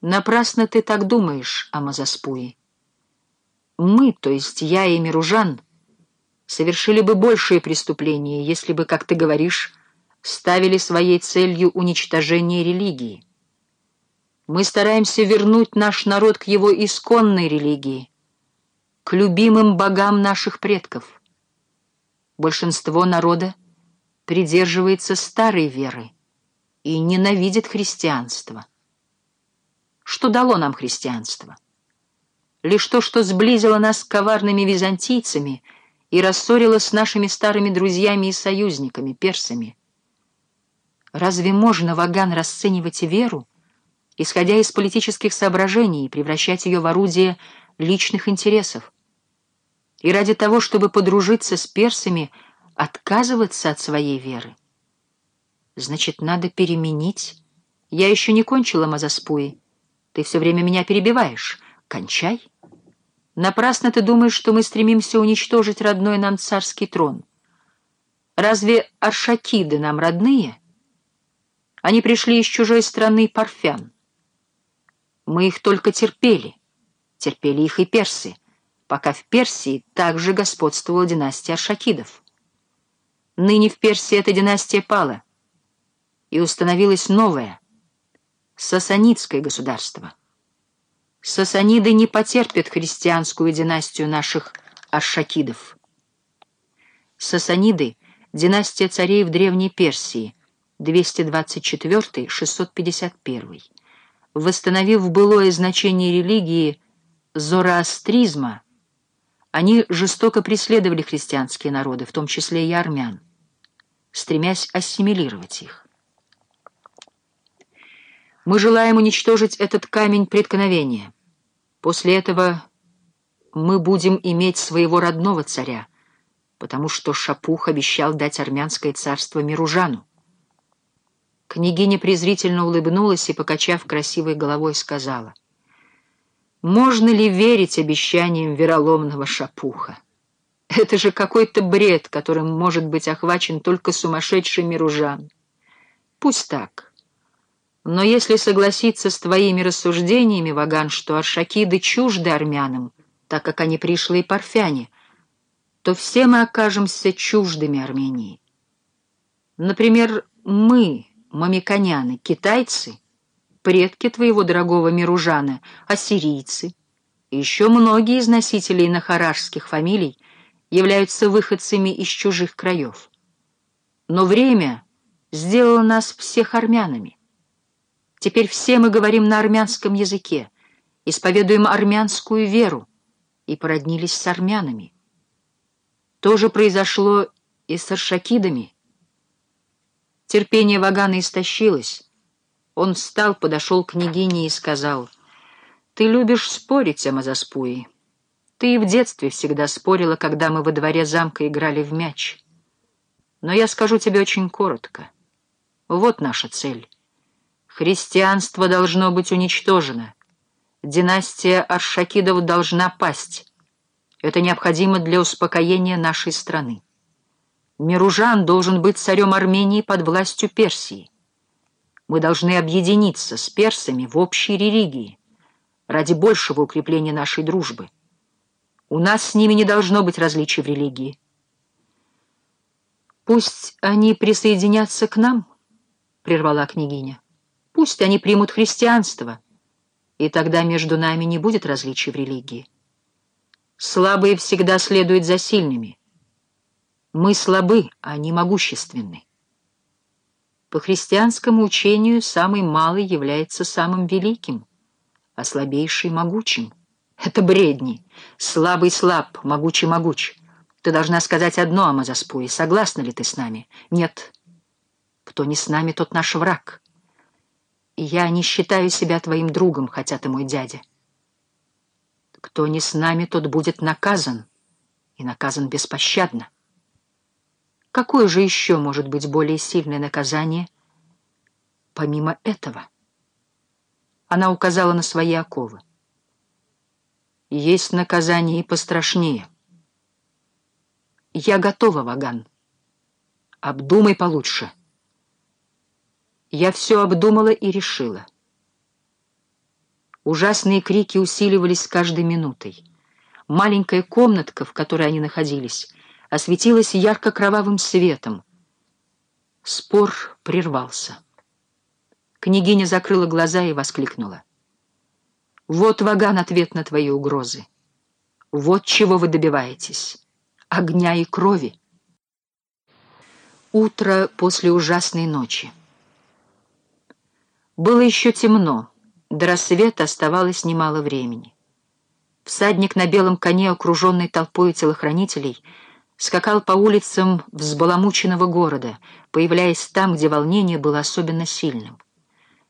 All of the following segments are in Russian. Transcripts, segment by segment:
Напрасно ты так думаешь о Мазаспуе. Мы, то есть я и Миружан, совершили бы большее преступление, если бы, как ты говоришь, ставили своей целью уничтожение религии. Мы стараемся вернуть наш народ к его исконной религии, к любимым богам наших предков. Большинство народа придерживается старой веры и ненавидит христианство. Что дало нам христианство? Лишь то, что сблизило нас с коварными византийцами и рассорило с нашими старыми друзьями и союзниками, персами. Разве можно, Ваган, расценивать веру, исходя из политических соображений, и превращать ее в орудие личных интересов? И ради того, чтобы подружиться с персами, отказываться от своей веры? Значит, надо переменить. Я еще не кончила Мазаспуи. Ты все время меня перебиваешь. Кончай. Напрасно ты думаешь, что мы стремимся уничтожить родной нам царский трон. Разве аршакиды нам родные? Они пришли из чужой страны Парфян. Мы их только терпели. Терпели их и персы, пока в Персии также господствовала династия аршакидов. Ныне в Персии эта династия пала, и установилось новое, сасанидское государство. Сасаниды не потерпят христианскую династию наших аршакидов. Сасаниды — династия царей в Древней Персии — 224-651, восстановив былое значение религии зороастризма, они жестоко преследовали христианские народы, в том числе и армян, стремясь ассимилировать их. Мы желаем уничтожить этот камень преткновения. После этого мы будем иметь своего родного царя, потому что Шапух обещал дать армянское царство Миружану. Княгиня презрительно улыбнулась и, покачав красивой головой, сказала, «Можно ли верить обещаниям вероломного шапуха? Это же какой-то бред, которым может быть охвачен только сумасшедший миружан. Пусть так. Но если согласиться с твоими рассуждениями, Ваган, что аршакиды чужды армянам, так как они пришлые парфяне, то все мы окажемся чуждыми Армении. Например, мы мамиконяны, китайцы, предки твоего дорогого Миружана, ассирийцы, и еще многие из носителей нахарашских фамилий являются выходцами из чужих краев. Но время сделало нас всех армянами. Теперь все мы говорим на армянском языке, исповедуем армянскую веру и породнились с армянами. То же произошло и с аршакидами, Терпение Вагана истощилось. Он встал, подошел к княгине и сказал, «Ты любишь спорить, Амазаспуи. Ты и в детстве всегда спорила, когда мы во дворе замка играли в мяч. Но я скажу тебе очень коротко. Вот наша цель. Христианство должно быть уничтожено. Династия Аршакидов должна пасть. Это необходимо для успокоения нашей страны. Миружан должен быть царем Армении под властью Персии. Мы должны объединиться с персами в общей религии ради большего укрепления нашей дружбы. У нас с ними не должно быть различий в религии. «Пусть они присоединятся к нам», — прервала княгиня. «Пусть они примут христианство, и тогда между нами не будет различий в религии. Слабые всегда следуют за сильными». Мы слабы, а не могущественны. По христианскому учению самый малый является самым великим, а слабейший — могучим. Это бредни. Слабый слаб, могучий могуч. Ты должна сказать одно, Амазаспуи. Согласна ли ты с нами? Нет. Кто не с нами, тот наш враг. Я не считаю себя твоим другом, хотя ты мой дядя. Кто не с нами, тот будет наказан, и наказан беспощадно. Какое же еще может быть более сильное наказание, помимо этого? Она указала на свои оковы. Есть наказание и пострашнее. Я готова, Ваган. Обдумай получше. Я все обдумала и решила. Ужасные крики усиливались с каждой минутой. Маленькая комнатка, в которой они находились, осветилась ярко-кровавым светом. Спор прервался. Княгиня закрыла глаза и воскликнула. «Вот, Ваган, ответ на твои угрозы. Вот чего вы добиваетесь. Огня и крови». Утро после ужасной ночи. Было еще темно, до рассвета оставалось немало времени. Всадник на белом коне, окруженный толпой телохранителей, скакал по улицам взбаламученного города, появляясь там, где волнение было особенно сильным.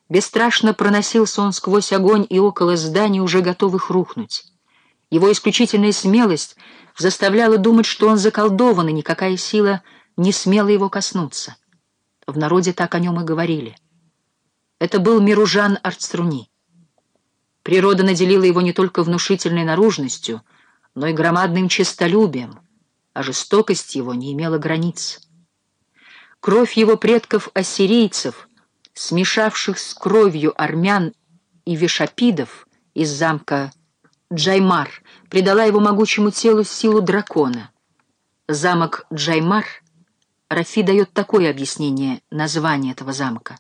Бесстрашно проносился он сквозь огонь и около зданий, уже готовых рухнуть. Его исключительная смелость заставляла думать, что он заколдован, и никакая сила не смела его коснуться. В народе так о нем и говорили. Это был Миружан Арцруни. Природа наделила его не только внушительной наружностью, но и громадным честолюбием, а жестокость его не имела границ. Кровь его предков-ассирийцев, смешавших с кровью армян и вишапидов из замка Джаймар, придала его могучему телу силу дракона. Замок Джаймар, Рафи дает такое объяснение названия этого замка.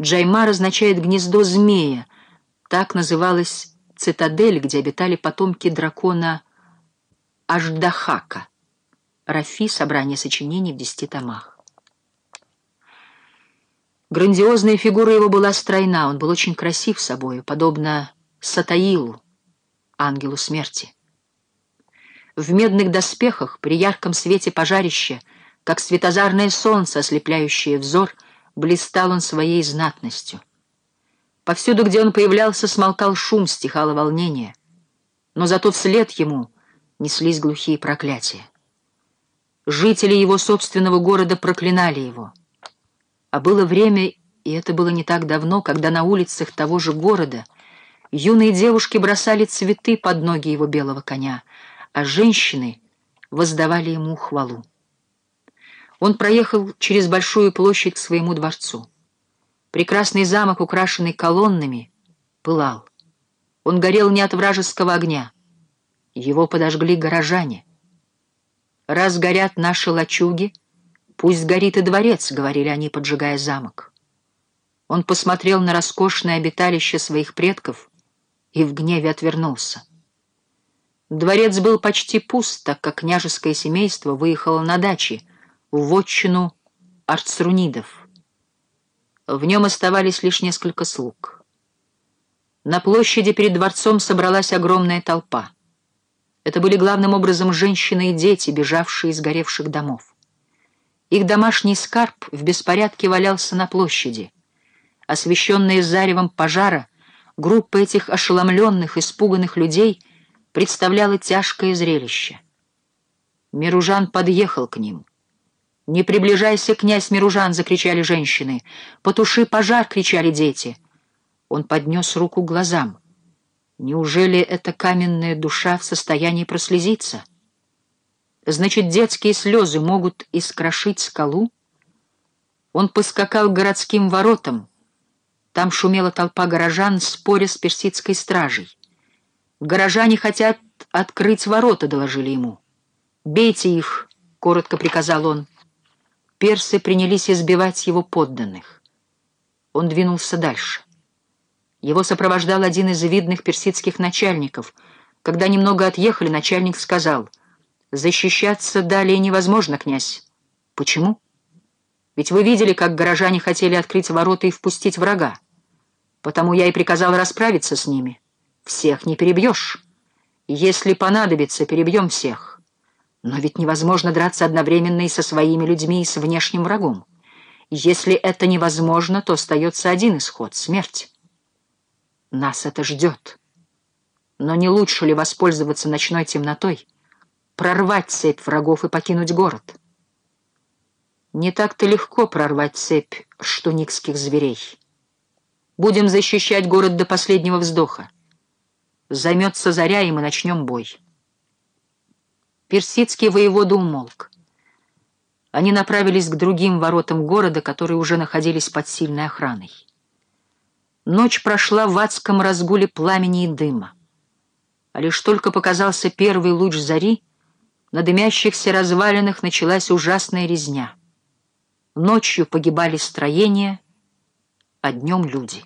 Джаймар означает «гнездо змея», так называлась цитадель, где обитали потомки дракона Аждахака. Рафи — собрание сочинений в десяти томах. Грандиозная фигура его была стройна, он был очень красив собою, подобно Сатаилу, ангелу смерти. В медных доспехах, при ярком свете пожарища, как светозарное солнце, ослепляющее взор, блистал он своей знатностью — Повсюду, где он появлялся, смолкал шум, стихало волнение. Но зато вслед ему неслись глухие проклятия. Жители его собственного города проклинали его. А было время, и это было не так давно, когда на улицах того же города юные девушки бросали цветы под ноги его белого коня, а женщины воздавали ему хвалу. Он проехал через большую площадь к своему дворцу. Прекрасный замок, украшенный колоннами, пылал. Он горел не от вражеского огня. Его подожгли горожане. «Раз горят наши лачуги, пусть горит и дворец», — говорили они, поджигая замок. Он посмотрел на роскошное обиталище своих предков и в гневе отвернулся. Дворец был почти пуст, так как княжеское семейство выехало на дачи вотчину арцрунидов. В нем оставались лишь несколько слуг. На площади перед дворцом собралась огромная толпа. Это были главным образом женщины и дети, бежавшие из горевших домов. Их домашний скарб в беспорядке валялся на площади. Освещенная заревом пожара, группа этих ошеломленных, испуганных людей представляла тяжкое зрелище. Миружан подъехал к ним — «Не приближайся, князь Миружан!» — закричали женщины. «Потуши пожар!» — кричали дети. Он поднес руку к глазам. Неужели эта каменная душа в состоянии прослезиться? Значит, детские слезы могут искрошить скалу? Он поскакал к городским воротам. Там шумела толпа горожан, споря с персидской стражей. «Горожане хотят открыть ворота», — доложили ему. «Бейте их», — коротко приказал он персы принялись избивать его подданных. Он двинулся дальше. Его сопровождал один из видных персидских начальников. Когда немного отъехали, начальник сказал, «Защищаться далее невозможно, князь». «Почему?» «Ведь вы видели, как горожане хотели открыть ворота и впустить врага. Потому я и приказал расправиться с ними. Всех не перебьешь. Если понадобится, перебьем всех». Но ведь невозможно драться одновременно и со своими людьми, и с внешним врагом. Если это невозможно, то остается один исход — смерть. Нас это ждет. Но не лучше ли воспользоваться ночной темнотой, прорвать цепь врагов и покинуть город? Не так-то легко прорвать цепь штуникских зверей. Будем защищать город до последнего вздоха. Займется заря, и мы начнем бой. Персидский воевода умолк. Они направились к другим воротам города, которые уже находились под сильной охраной. Ночь прошла в адском разгуле пламени и дыма. А лишь только показался первый луч зари, на дымящихся развалинах началась ужасная резня. Ночью погибали строения, а днем люди.